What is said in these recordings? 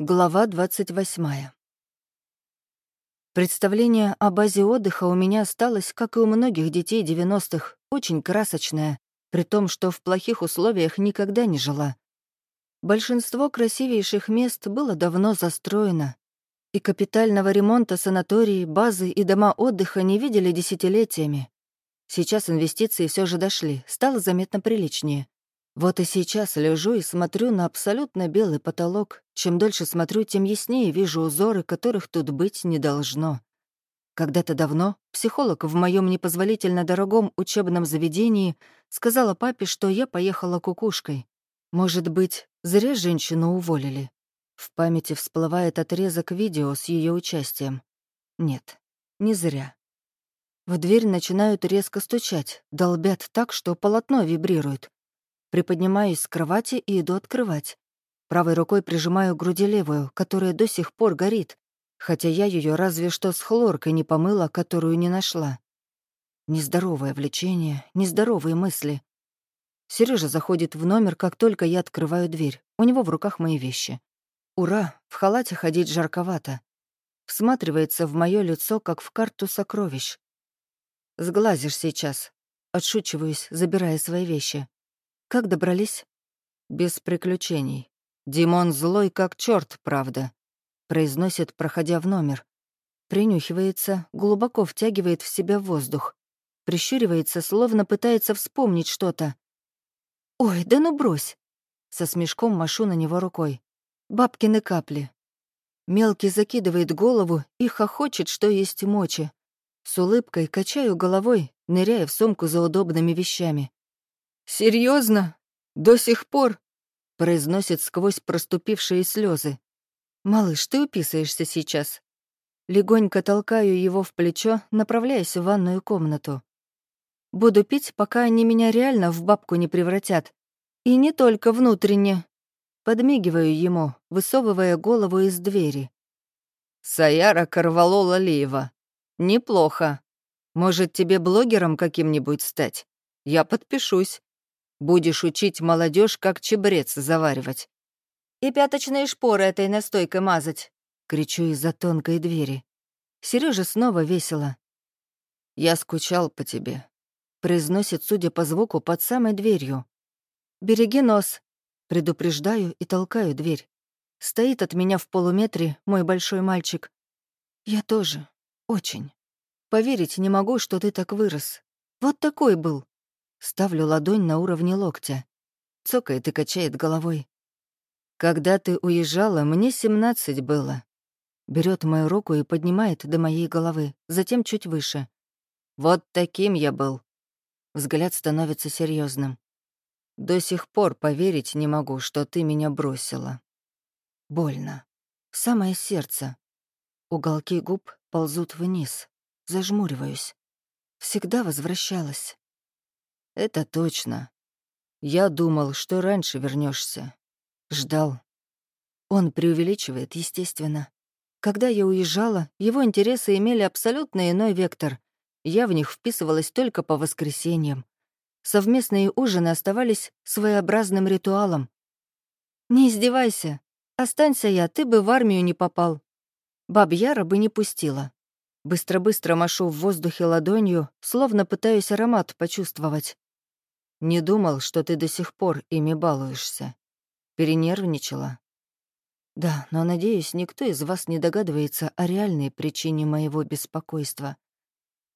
Глава 28. Представление о базе отдыха у меня осталось, как и у многих детей 90-х, очень красочное, при том, что в плохих условиях никогда не жила. Большинство красивейших мест было давно застроено, и капитального ремонта санатории, базы и дома отдыха не видели десятилетиями. Сейчас инвестиции все же дошли, стало заметно приличнее. Вот и сейчас лежу и смотрю на абсолютно белый потолок. Чем дольше смотрю, тем яснее вижу узоры, которых тут быть не должно. Когда-то давно психолог в моем непозволительно дорогом учебном заведении сказала папе, что я поехала кукушкой. Может быть, зря женщину уволили. В памяти всплывает отрезок видео с ее участием. Нет, не зря. В дверь начинают резко стучать, долбят так, что полотно вибрирует. Приподнимаюсь с кровати и иду открывать. Правой рукой прижимаю к груди левую, которая до сих пор горит, хотя я ее разве что с хлоркой не помыла, которую не нашла. Нездоровое влечение, нездоровые мысли. Сережа заходит в номер, как только я открываю дверь. У него в руках мои вещи. Ура, в халате ходить жарковато. Всматривается в мое лицо, как в карту сокровищ. Сглазишь сейчас. Отшучиваюсь, забирая свои вещи. Как добрались? Без приключений. Димон злой как черт, правда. Произносит, проходя в номер. Принюхивается, глубоко втягивает в себя воздух. Прищуривается, словно пытается вспомнить что-то. «Ой, да ну брось!» Со смешком машу на него рукой. Бабкины капли. Мелкий закидывает голову и хохочет, что есть мочи. С улыбкой качаю головой, ныряя в сумку за удобными вещами. Серьезно? До сих пор?» — произносит сквозь проступившие слезы. «Малыш, ты уписаешься сейчас». Легонько толкаю его в плечо, направляясь в ванную комнату. «Буду пить, пока они меня реально в бабку не превратят. И не только внутренне». Подмигиваю ему, высовывая голову из двери. «Саяра Карвалола Лиева. Неплохо. Может, тебе блогером каким-нибудь стать? Я подпишусь. Будешь учить молодежь, как чебрец заваривать. И пяточные шпоры этой настойкой мазать. Кричу из-за тонкой двери. Сережа снова весело. Я скучал по тебе. Произносит, судя по звуку, под самой дверью. Береги нос. Предупреждаю и толкаю дверь. Стоит от меня в полуметре мой большой мальчик. Я тоже. Очень. Поверить не могу, что ты так вырос. Вот такой был. Ставлю ладонь на уровне локтя. Цокает и качает головой. «Когда ты уезжала, мне семнадцать было». Берет мою руку и поднимает до моей головы, затем чуть выше. «Вот таким я был». Взгляд становится серьезным. «До сих пор поверить не могу, что ты меня бросила». Больно. Самое сердце. Уголки губ ползут вниз. Зажмуриваюсь. Всегда возвращалась. Это точно. Я думал, что раньше вернешься. Ждал. Он преувеличивает, естественно. Когда я уезжала, его интересы имели абсолютно иной вектор. Я в них вписывалась только по воскресеньям. Совместные ужины оставались своеобразным ритуалом. «Не издевайся. Останься я, ты бы в армию не попал». Баб Яра бы не пустила. Быстро-быстро машу в воздухе ладонью, словно пытаюсь аромат почувствовать. Не думал, что ты до сих пор ими балуешься. Перенервничала. Да, но, надеюсь, никто из вас не догадывается о реальной причине моего беспокойства.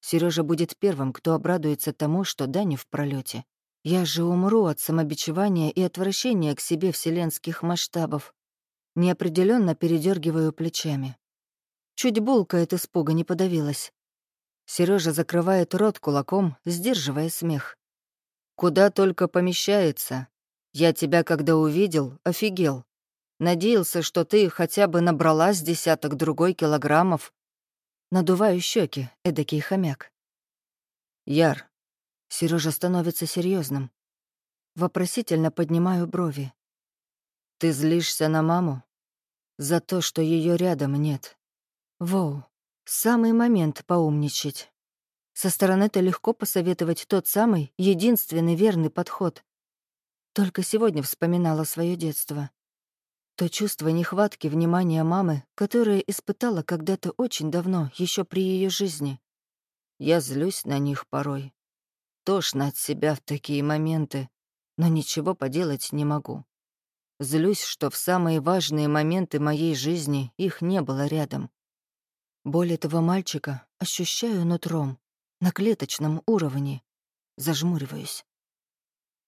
Сережа будет первым, кто обрадуется тому, что Дани в пролете. Я же умру от самобичевания и отвращения к себе вселенских масштабов. Неопределенно передергиваю плечами. Чуть булка от испуга не подавилась. Сережа закрывает рот кулаком, сдерживая смех. Куда только помещается. Я тебя, когда увидел, офигел. Надеялся, что ты хотя бы набрала с десяток другой килограммов. Надуваю щеки, эдакий хомяк. Яр. Сережа становится серьезным. Вопросительно поднимаю брови. Ты злишься на маму? За то, что ее рядом нет. Воу, самый момент поумничать. Со стороны-то легко посоветовать тот самый, единственный верный подход. Только сегодня вспоминала свое детство. То чувство нехватки внимания мамы, которое испытала когда-то очень давно, еще при ее жизни. Я злюсь на них порой. Тошно от себя в такие моменты, но ничего поделать не могу. Злюсь, что в самые важные моменты моей жизни их не было рядом. Боль этого мальчика ощущаю нутром, на клеточном уровне. Зажмуриваюсь.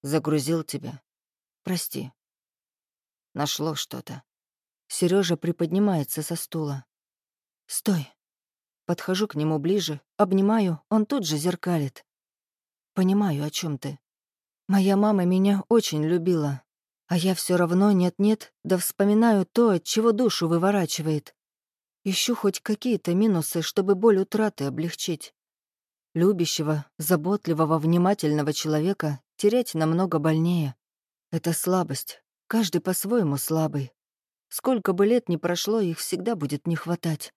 Загрузил тебя. Прости. Нашло что-то. Сережа приподнимается со стула. «Стой!» Подхожу к нему ближе, обнимаю, он тут же зеркалит. «Понимаю, о чем ты. Моя мама меня очень любила, а я все равно нет-нет, да вспоминаю то, от чего душу выворачивает. Ищу хоть какие-то минусы, чтобы боль утраты облегчить. Любящего, заботливого, внимательного человека терять намного больнее. Это слабость. Каждый по-своему слабый. Сколько бы лет ни прошло, их всегда будет не хватать.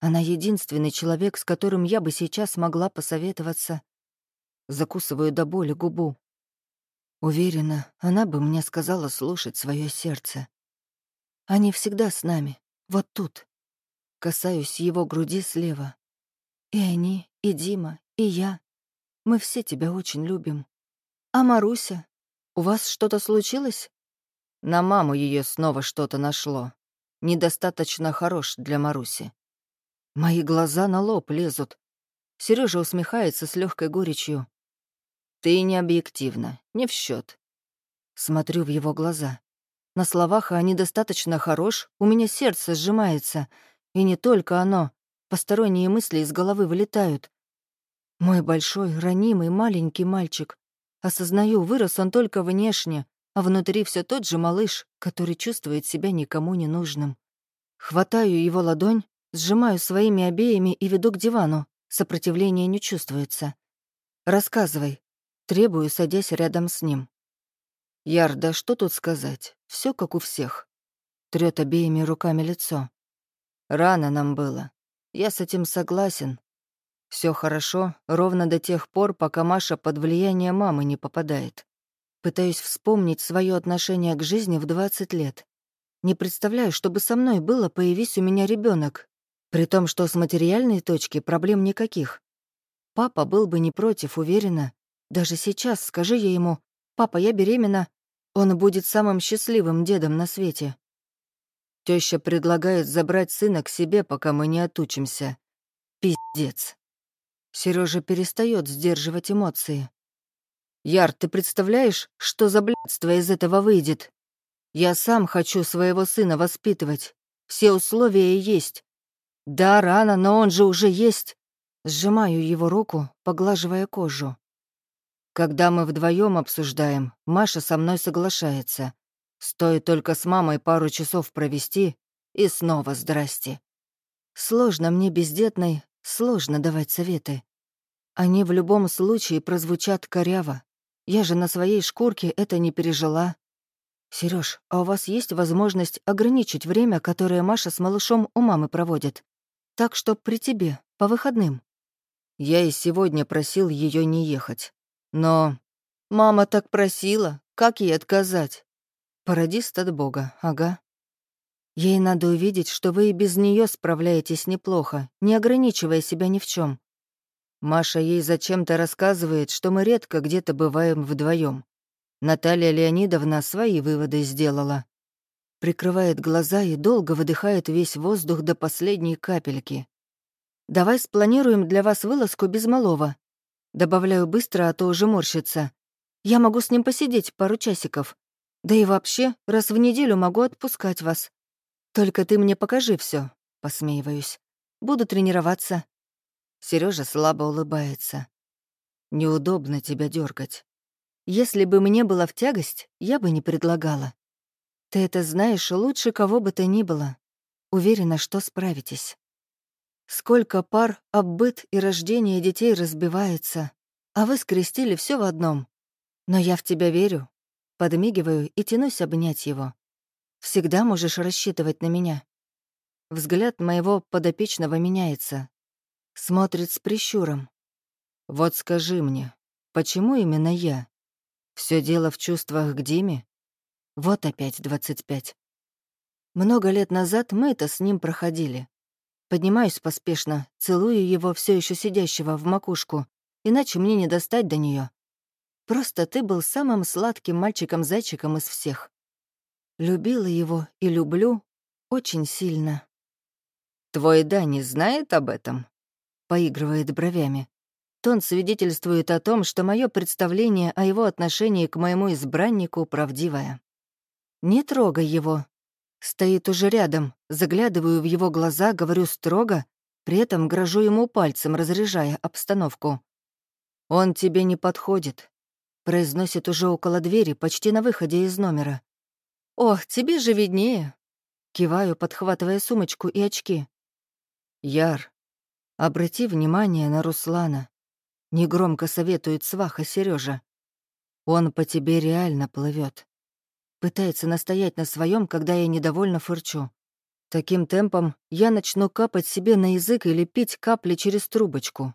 Она единственный человек, с которым я бы сейчас могла посоветоваться. Закусываю до боли губу. Уверена, она бы мне сказала слушать свое сердце. Они всегда с нами, вот тут. Касаюсь его груди слева. И они, и Дима, и я. Мы все тебя очень любим. А Маруся? У вас что-то случилось? На маму ее снова что-то нашло. Недостаточно хорош для Маруси. Мои глаза на лоб лезут. Сережа усмехается с легкой горечью. Ты не объективна, не в счет. Смотрю в его глаза. На словах «они достаточно хорош» у меня сердце сжимается. И не только оно. Посторонние мысли из головы вылетают. Мой большой, ранимый, маленький мальчик. Осознаю, вырос он только внешне, а внутри все тот же малыш, который чувствует себя никому не нужным. Хватаю его ладонь, сжимаю своими обеими и веду к дивану. Сопротивления не чувствуется. «Рассказывай». Требую, садясь рядом с ним. «Ярда, что тут сказать? Все как у всех». Трёт обеими руками лицо. «Рано нам было. Я с этим согласен, все хорошо, ровно до тех пор, пока Маша под влияние мамы не попадает. Пытаюсь вспомнить свое отношение к жизни в 20 лет. Не представляю, чтобы со мной было, появись у меня ребенок, при том, что с материальной точки проблем никаких. Папа был бы не против, уверена. Даже сейчас скажи я ему, «Папа, я беременна», он будет самым счастливым дедом на свете. Теща предлагает забрать сына к себе, пока мы не отучимся. Пиздец. Сережа перестает сдерживать эмоции. «Яр, ты представляешь, что за блядство из этого выйдет? Я сам хочу своего сына воспитывать. Все условия есть. Да, рано, но он же уже есть». Сжимаю его руку, поглаживая кожу. Когда мы вдвоем обсуждаем, Маша со мной соглашается. Стоит только с мамой пару часов провести, и снова здрасте. Сложно мне, бездетной, сложно давать советы. Они в любом случае прозвучат коряво. Я же на своей шкурке это не пережила. Сереж, а у вас есть возможность ограничить время, которое Маша с малышом у мамы проводит? Так что при тебе, по выходным. Я и сегодня просил ее не ехать. Но... Мама так просила, как ей отказать? Парадист от Бога, ага. Ей надо увидеть, что вы и без нее справляетесь неплохо, не ограничивая себя ни в чем. Маша ей зачем-то рассказывает, что мы редко где-то бываем вдвоем. Наталья Леонидовна свои выводы сделала. Прикрывает глаза и долго выдыхает весь воздух до последней капельки. «Давай спланируем для вас вылазку без малого». Добавляю быстро, а то уже морщится. Я могу с ним посидеть пару часиков. Да и вообще, раз в неделю могу отпускать вас. Только ты мне покажи все, посмеиваюсь. Буду тренироваться. Сережа слабо улыбается. Неудобно тебя дергать. Если бы мне было в тягость, я бы не предлагала. Ты это знаешь лучше кого бы то ни было. Уверена, что справитесь. Сколько пар об и рождение детей разбивается, а вы скрестили все в одном. Но я в тебя верю. Подмигиваю и тянусь обнять его. Всегда можешь рассчитывать на меня. Взгляд моего подопечного меняется, Смотрит с прищуром. «Вот скажи мне, почему именно я? Все дело в чувствах к Диме? Вот опять двадцать пять. Много лет назад мы это с ним проходили. Поднимаюсь поспешно, целую его все еще сидящего в макушку, иначе мне не достать до нее. Просто ты был самым сладким мальчиком-зайчиком из всех. Любила его и люблю очень сильно. «Твой Дани знает об этом?» — поигрывает бровями. Тон свидетельствует о том, что мое представление о его отношении к моему избраннику правдивое. «Не трогай его». Стоит уже рядом, заглядываю в его глаза, говорю строго, при этом грожу ему пальцем, разряжая обстановку. «Он тебе не подходит», — произносит уже около двери, почти на выходе из номера. «Ох, тебе же виднее!» Киваю, подхватывая сумочку и очки. «Яр, обрати внимание на Руслана», — негромко советует сваха Сережа. «Он по тебе реально плывет. Пытается настоять на своем, когда я недовольно фырчу. Таким темпом я начну капать себе на язык или пить капли через трубочку.